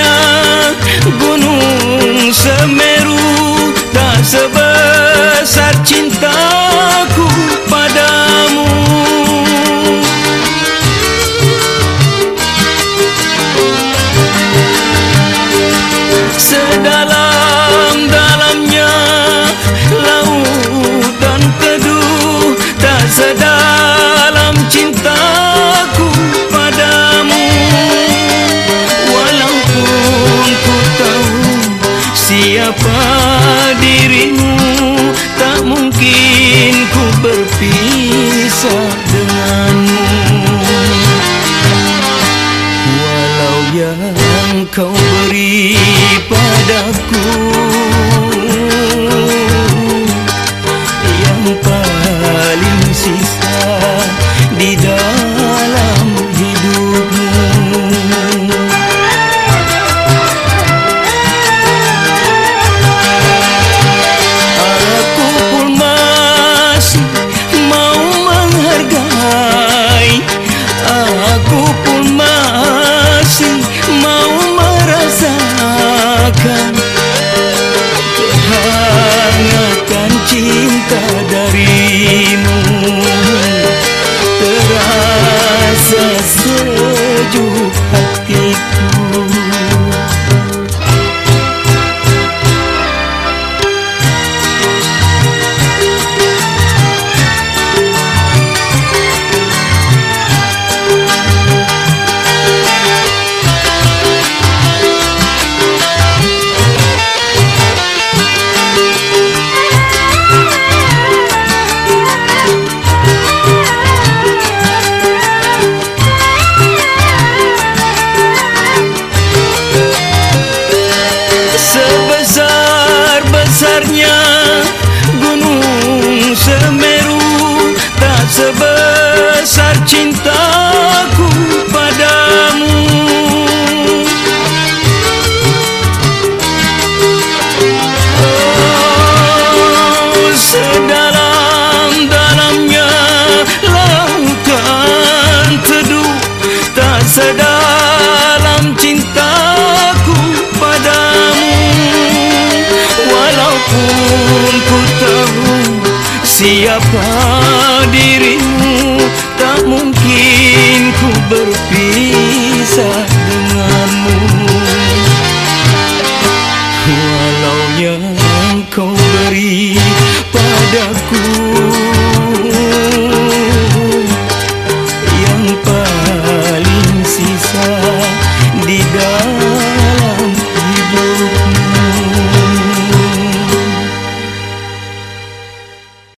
दुनिया siapa dirimu? Tak mungkin ku berpisah denganmu. Walau yang kau beri padaku akan kehangatan cinta. Yeah. siapa dirimu? Tak mungkin ku berpisah denganmu. Walau yang kau beri padaku